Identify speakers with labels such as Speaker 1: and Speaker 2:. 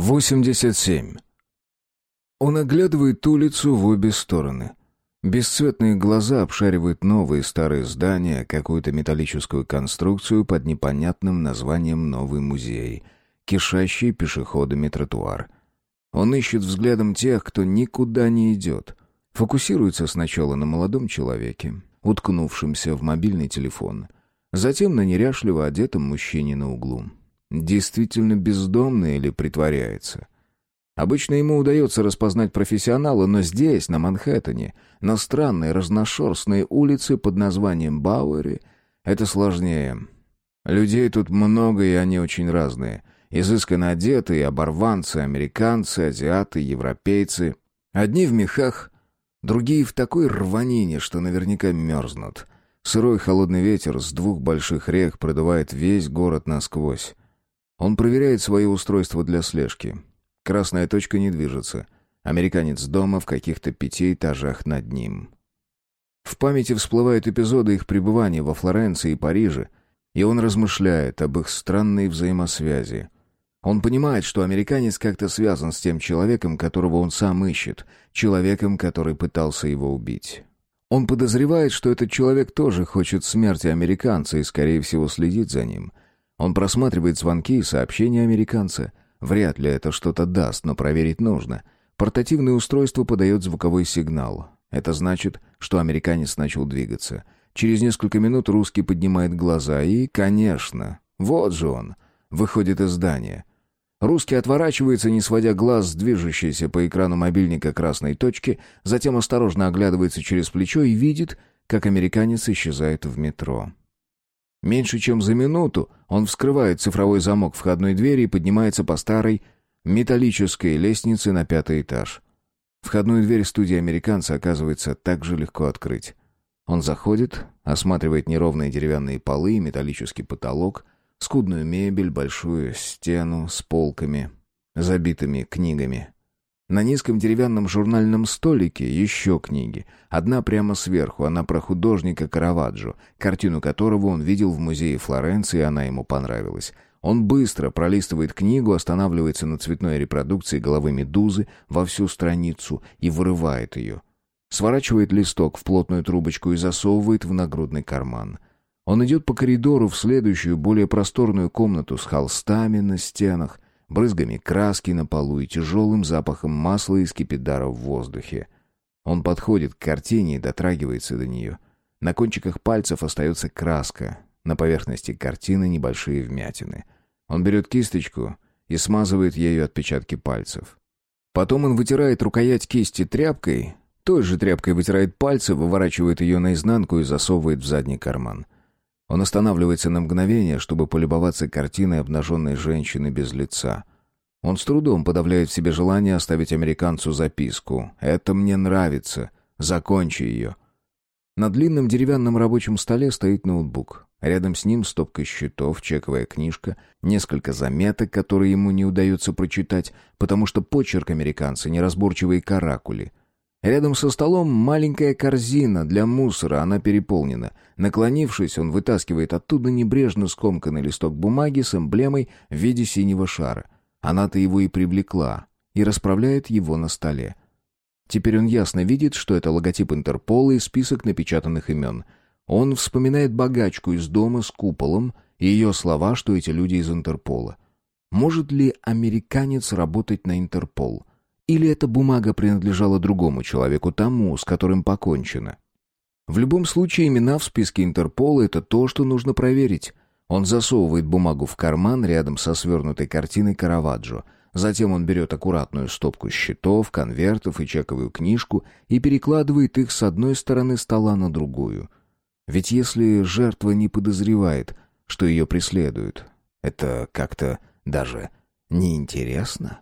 Speaker 1: 87. Он оглядывает улицу в обе стороны. Бесцветные глаза обшаривают новые старые здания, какую-то металлическую конструкцию под непонятным названием «Новый музей», кишащий пешеходами тротуар. Он ищет взглядом тех, кто никуда не идет. Фокусируется сначала на молодом человеке, уткнувшемся в мобильный телефон, затем на неряшливо одетом мужчине на углу. Действительно бездомный или притворяется? Обычно ему удается распознать профессионала, но здесь, на Манхэттене, на странной разношерстной улице под названием Бауэри, это сложнее. Людей тут много, и они очень разные. Изысканно одетые, оборванцы, американцы, азиаты, европейцы. Одни в мехах, другие в такой рванине, что наверняка мерзнут. Сырой холодный ветер с двух больших рек продувает весь город насквозь. Он проверяет свое устройство для слежки. Красная точка не движется. Американец дома в каких-то пяти этажах над ним. В памяти всплывают эпизоды их пребывания во Флоренции и Париже, и он размышляет об их странной взаимосвязи. Он понимает, что американец как-то связан с тем человеком, которого он сам ищет, человеком, который пытался его убить. Он подозревает, что этот человек тоже хочет смерти американца и, скорее всего, следит за ним — он просматривает звонки и сообщения американца. Вряд ли это что-то даст, но проверить нужно. Портативное устройство подает звуковой сигнал. Это значит, что американец начал двигаться. Через несколько минут русский поднимает глаза и, конечно, вот же он, выходит из здания. Русский отворачивается, не сводя глаз с движущейся по экрану мобильника красной точки, затем осторожно оглядывается через плечо и видит, как американец исчезает в метро. Меньше чем за минуту он вскрывает цифровой замок входной двери и поднимается по старой металлической лестнице на пятый этаж. Входную дверь студии американца оказывается так же легко открыть. Он заходит, осматривает неровные деревянные полы и металлический потолок, скудную мебель, большую стену с полками, забитыми книгами. На низком деревянном журнальном столике еще книги. Одна прямо сверху, она про художника Караваджо, картину которого он видел в музее Флоренции, она ему понравилась. Он быстро пролистывает книгу, останавливается на цветной репродукции головы медузы во всю страницу и вырывает ее. Сворачивает листок в плотную трубочку и засовывает в нагрудный карман. Он идет по коридору в следующую, более просторную комнату с холстами на стенах — брызгами краски на полу и тяжелым запахом масла и скипидара в воздухе. Он подходит к картине и дотрагивается до нее. На кончиках пальцев остается краска, на поверхности картины небольшие вмятины. Он берет кисточку и смазывает ею отпечатки пальцев. Потом он вытирает рукоять кисти тряпкой, той же тряпкой вытирает пальцы, выворачивает ее наизнанку и засовывает в задний карман. Он останавливается на мгновение, чтобы полюбоваться картиной обнаженной женщины без лица. Он с трудом подавляет в себе желание оставить американцу записку. «Это мне нравится. Закончи ее». На длинном деревянном рабочем столе стоит ноутбук. Рядом с ним стопка счетов, чековая книжка, несколько заметок, которые ему не удается прочитать, потому что почерк американца неразборчивые каракули. Рядом со столом маленькая корзина для мусора, она переполнена. Наклонившись, он вытаскивает оттуда небрежно скомканный листок бумаги с эмблемой в виде синего шара. Она-то его и привлекла, и расправляет его на столе. Теперь он ясно видит, что это логотип Интерпола и список напечатанных имен. Он вспоминает богачку из дома с куполом и ее слова, что эти люди из Интерпола. Может ли американец работать на Интерпол? Или эта бумага принадлежала другому человеку, тому, с которым покончено? В любом случае, имена в списке Интерпола — это то, что нужно проверить. Он засовывает бумагу в карман рядом со свернутой картиной Караваджо. Затем он берет аккуратную стопку счетов, конвертов и чековую книжку и перекладывает их с одной стороны стола на другую. Ведь если жертва не подозревает, что ее преследуют, это как-то даже неинтересно.